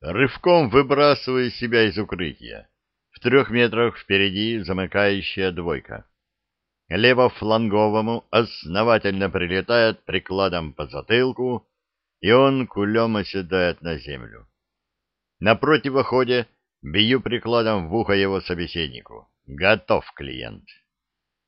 рывком выбрасывая себя из укрытия. В трех метрах впереди замыкающая двойка. Левофланговому основательно прилетает прикладом по затылку, и он кулем оседает на землю. На противоходе бью прикладом в ухо его собеседнику. Готов клиент.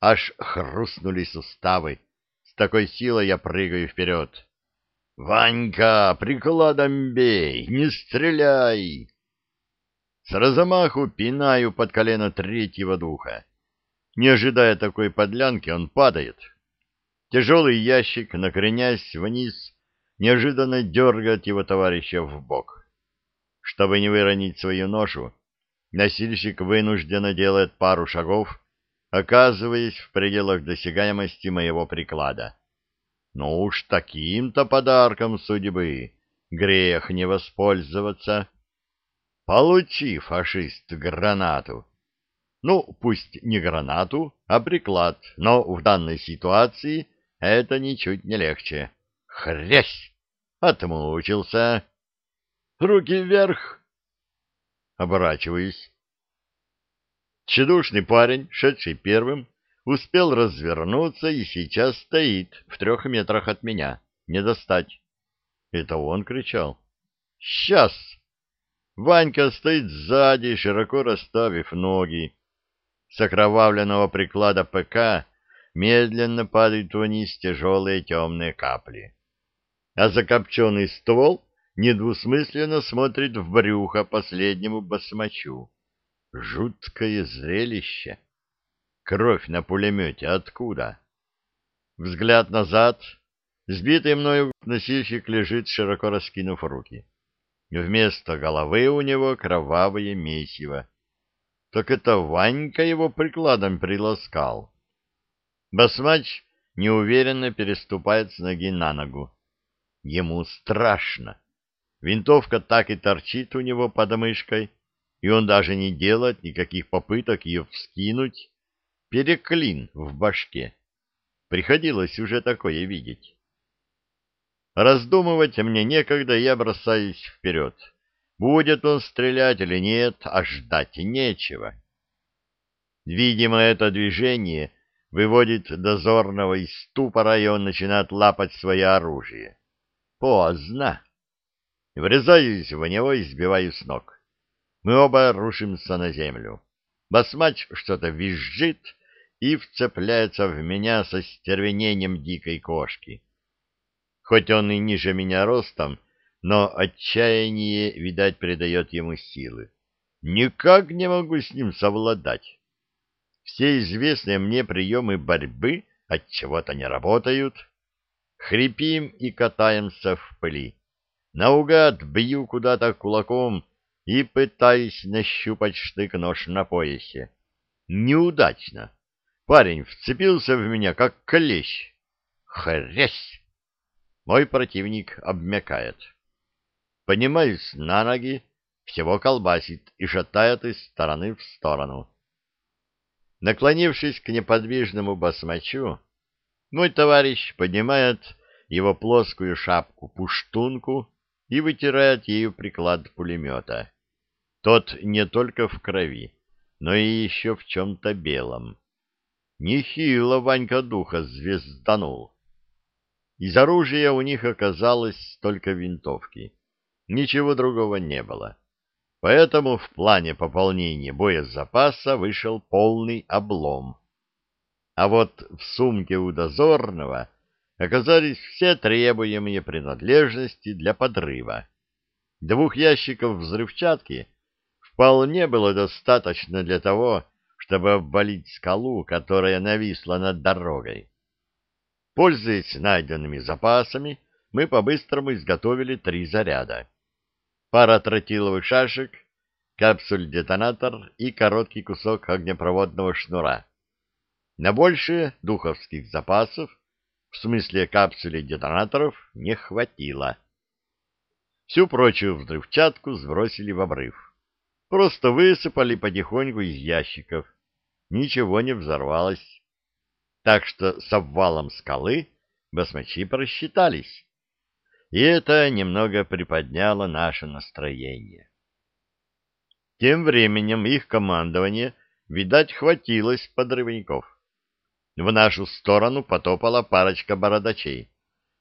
Аж хрустнули суставы. С такой силой я прыгаю вперед. «Ванька, прикладом бей, не стреляй!» С размаху пинаю под колено третьего духа. Не ожидая такой подлянки, он падает. Тяжелый ящик, накренясь вниз, неожиданно дергает его товарища в бок. Чтобы не выронить свою ношу, носильщик вынужденно делает пару шагов, оказываясь в пределах досягаемости моего приклада. Ну уж таким-то подарком судьбы грех не воспользоваться. Получи, фашист, гранату. Ну, пусть не гранату, а приклад, но в данной ситуации это ничуть не легче. Хрясь! Отмучился. Руки вверх. Оборачиваюсь. Тщедушный парень, шедший первым, успел развернуться и сейчас стоит в трех метрах от меня. Не достать. Это он кричал. «Сейчас!» Ванька стоит сзади, широко расставив ноги. С окровавленного приклада ПК медленно падают вниз тяжелые темные капли. А закопченный ствол недвусмысленно смотрит в брюхо последнему басмачу. Жуткое зрелище. Кровь на пулемете откуда? Взгляд назад. Сбитый мною носильщик лежит, широко раскинув руки. Вместо головы у него кровавое месиво. Так это Ванька его прикладом приласкал. Басмач неуверенно переступает с ноги на ногу. Ему страшно. Винтовка так и торчит у него под мышкой, и он даже не делает никаких попыток ее вскинуть. Переклин в башке. Приходилось уже такое видеть. Раздумывать мне некогда, я бросаюсь вперед. Будет он стрелять или нет, а ждать нечего. Видимо, это движение выводит дозорного из ступора, и он начинает лапать свое оружие. Поздно. Врезаюсь в него и сбиваю с ног. Мы оба рушимся на землю. Басмач что-то визжит и вцепляется в меня со стервенением дикой кошки. Хоть он и ниже меня ростом, но отчаяние, видать, придает ему силы. Никак не могу с ним совладать. Все известные мне приемы борьбы от чего-то не работают. Хрипим и катаемся в пыли. Наугад бью куда-то кулаком и пытаюсь нащупать штык-нож на поясе. Неудачно. Парень вцепился в меня, как клещ. Хрясь! Мой противник обмякает. Поднимаюсь на ноги, всего колбасит и шатает из стороны в сторону. Наклонившись к неподвижному басмачу, мой товарищ поднимает его плоскую шапку-пуштунку и вытирает ею приклад пулемета. Тот не только в крови, но и еще в чем-то белом. Нехило Ванька духа звезданул. Из оружия у них оказалось только винтовки. Ничего другого не было. Поэтому в плане пополнения боезапаса вышел полный облом. А вот в сумке у дозорного оказались все требуемые принадлежности для подрыва. Двух ящиков взрывчатки вполне было достаточно для того, чтобы обвалить скалу, которая нависла над дорогой. Пользуясь найденными запасами, мы по-быстрому изготовили три заряда. Пара тротиловых шашек, капсуль-детонатор и короткий кусок огнепроводного шнура. На больше духовских запасов, в смысле капсулей детонаторов, не хватило. Всю прочую взрывчатку сбросили в обрыв. Просто высыпали потихоньку из ящиков. Ничего не взорвалось так что с обвалом скалы басмачи просчитались. и это немного приподняло наше настроение. Тем временем их командование, видать, хватилось подрывников. В нашу сторону потопала парочка бородачей.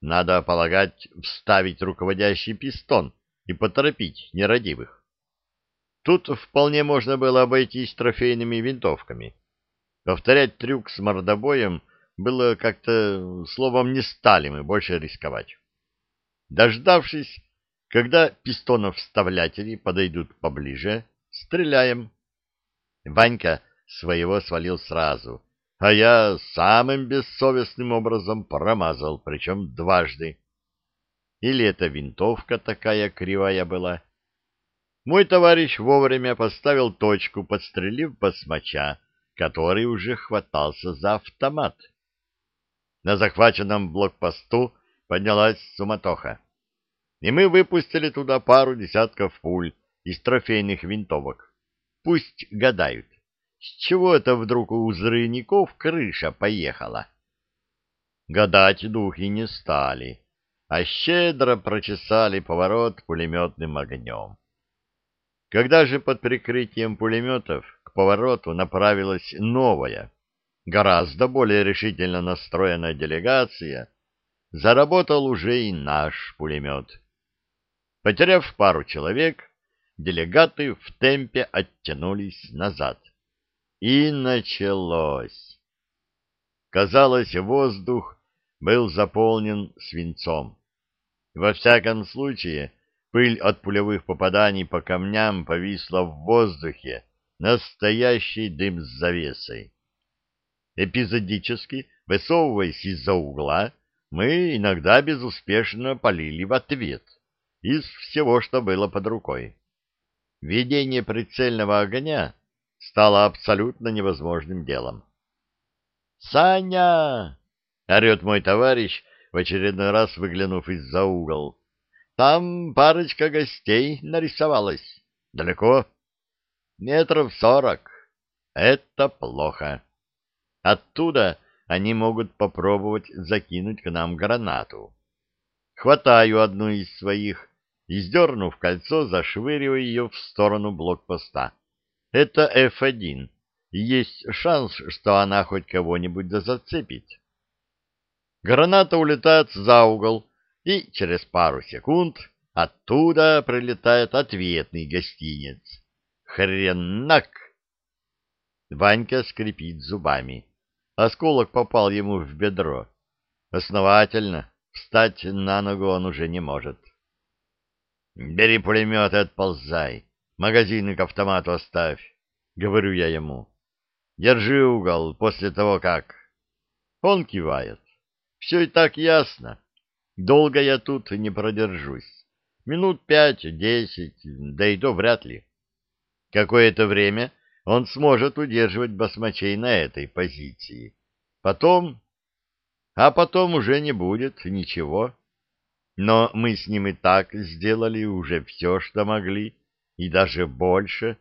Надо полагать, вставить руководящий пистон и поторопить нерадивых. Тут вполне можно было обойтись трофейными винтовками. Повторять трюк с мордобоем было как-то, словом, не стали мы больше рисковать. Дождавшись, когда пистонов-вставлятели подойдут поближе, стреляем. Ванька своего свалил сразу, а я самым бессовестным образом промазал, причем дважды. Или эта винтовка такая кривая была? Мой товарищ вовремя поставил точку, подстрелив басмача, который уже хватался за автомат. На захваченном блокпосту поднялась суматоха, и мы выпустили туда пару десятков пуль из трофейных винтовок. Пусть гадают, с чего это вдруг у взрывников крыша поехала? Гадать духи не стали, а щедро прочесали поворот пулеметным огнем. Когда же под прикрытием пулеметов к повороту направилась новая, гораздо более решительно настроенная делегация, заработал уже и наш пулемет. Потеряв пару человек, делегаты в темпе оттянулись назад. И началось. Казалось, воздух был заполнен свинцом. Во всяком случае, пыль от пулевых попаданий по камням повисла в воздухе, настоящий дым с завесой. Эпизодически, высовываясь из-за угла, мы иногда безуспешно полили в ответ из всего, что было под рукой. Ведение прицельного огня стало абсолютно невозможным делом. «Саня!» — орет мой товарищ, в очередной раз выглянув из-за угол. «Там парочка гостей нарисовалась. Далеко?» «Метров сорок. Это плохо. Оттуда они могут попробовать закинуть к нам гранату. Хватаю одну из своих и, сдернув кольцо, зашвыриваю ее в сторону блокпоста. Это F1, и есть шанс, что она хоть кого-нибудь зацепит. Граната улетает за угол, и через пару секунд оттуда прилетает ответный гостинец. Хренак! Ванька скрипит зубами. Осколок попал ему в бедро. Основательно. Встать на ногу он уже не может. «Бери пулемет и отползай. Магазины к автомату оставь, — говорю я ему. Держи угол после того, как... Он кивает. Все и так ясно. Долго я тут не продержусь. Минут пять-десять, да и то вряд ли. Какое-то время он сможет удерживать басмачей на этой позиции. Потом... А потом уже не будет ничего. Но мы с ним и так сделали уже все, что могли и даже больше.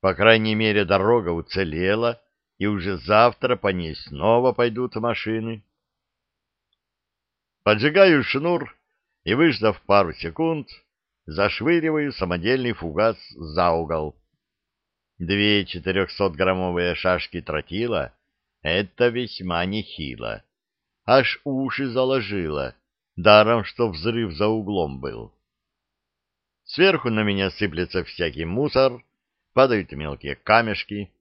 По крайней мере, дорога уцелела, и уже завтра по ней снова пойдут машины. Поджигаю шнур и, выждав пару секунд, зашвыриваю самодельный фугас за угол. Две четырехсотграммовые шашки тротила — это весьма нехило. Аж уши заложило, даром, что взрыв за углом был. Сверху на меня сыплется всякий мусор, падают мелкие камешки.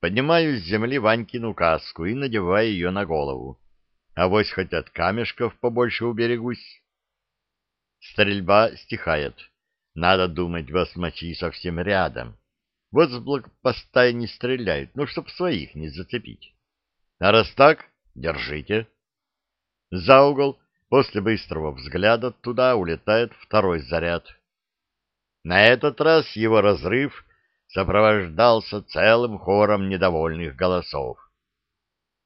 Поднимаю с земли Ванькину каску и надеваю ее на голову. А вось хоть от камешков побольше уберегусь. Стрельба стихает. Надо думать, басмачи совсем рядом. Вот с блокпоста не стреляют, ну, чтоб своих не зацепить. А раз так, держите. За угол после быстрого взгляда туда улетает второй заряд. На этот раз его разрыв сопровождался целым хором недовольных голосов.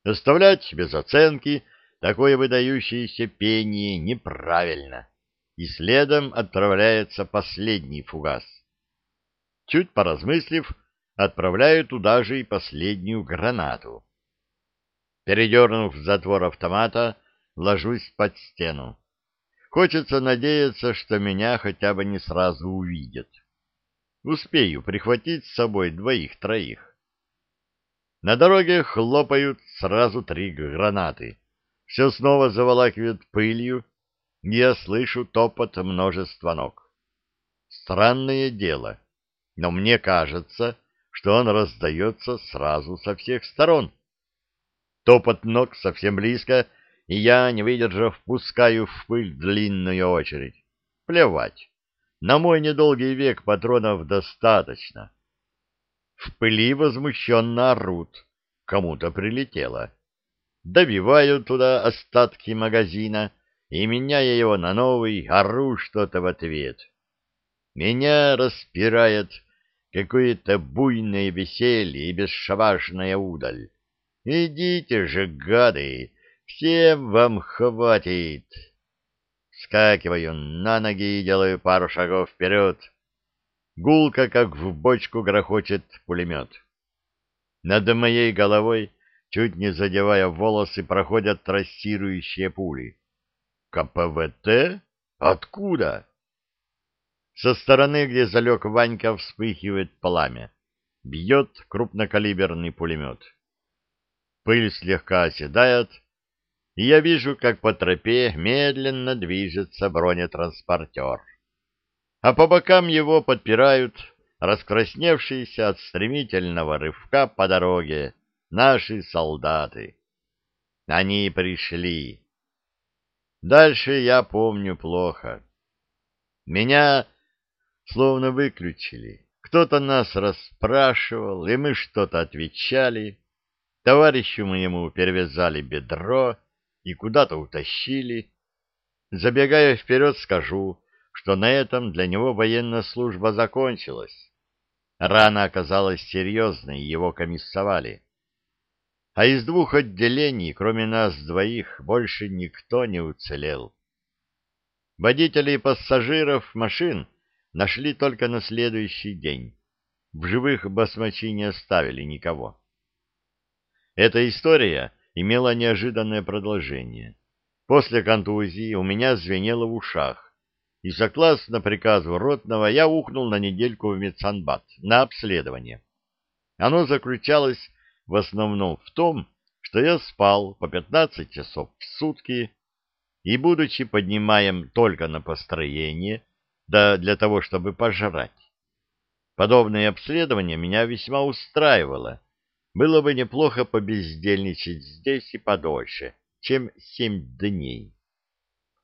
Оставлять без оценки такое выдающееся пение неправильно, и следом отправляется последний фугас. Чуть поразмыслив, отправляю туда же и последнюю гранату. Передернув затвор автомата, ложусь под стену. Хочется надеяться, что меня хотя бы не сразу увидят. Успею прихватить с собой двоих-троих. На дороге хлопают сразу три гранаты. Все снова заволакивает пылью, я слышу топот множества ног. Странное дело, но мне кажется, что он раздается сразу со всех сторон. Топот ног совсем близко, и я, не выдержав, пускаю в пыль длинную очередь. Плевать. На мой недолгий век патронов достаточно. В пыли возмущенно орут. Кому-то прилетело. Добиваю туда остатки магазина и, меняя его на новый, ору что-то в ответ. Меня распирает какое-то буйное веселье и бесшабашная удаль. Идите же, гады, всем вам хватит. Скакиваю на ноги и делаю пару шагов вперед. Гулко, как в бочку, грохочет пулемет. Над моей головой, чуть не задевая волосы, проходят трассирующие пули. КПВТ? Откуда? Со стороны, где залег Ванька, вспыхивает пламя. Бьет крупнокалиберный пулемет. Пыль слегка оседает, и я вижу, как по тропе медленно движется бронетранспортер. А по бокам его подпирают раскрасневшиеся от стремительного рывка по дороге наши солдаты. Они пришли. Дальше я помню плохо. Меня словно выключили. Кто-то нас расспрашивал, и мы что-то отвечали. Товарищу моему перевязали бедро и куда-то утащили. Забегая вперед, скажу, что на этом для него военная служба закончилась. Рана оказалась серьезной, его комиссовали. А из двух отделений, кроме нас двоих, больше никто не уцелел. Водителей и пассажиров машин нашли только на следующий день. В живых басмачи не оставили никого. Эта история имела неожиданное продолжение. После контузии у меня звенело в ушах, и согласно приказу ротного я ухнул на недельку в медсанбат на обследование. Оно заключалось в основном в том, что я спал по 15 часов в сутки и, будучи поднимаем только на построение, да для того, чтобы пожрать. Подобное обследование меня весьма устраивало, было бы неплохо побездельничать здесь и подольше, чем семь дней.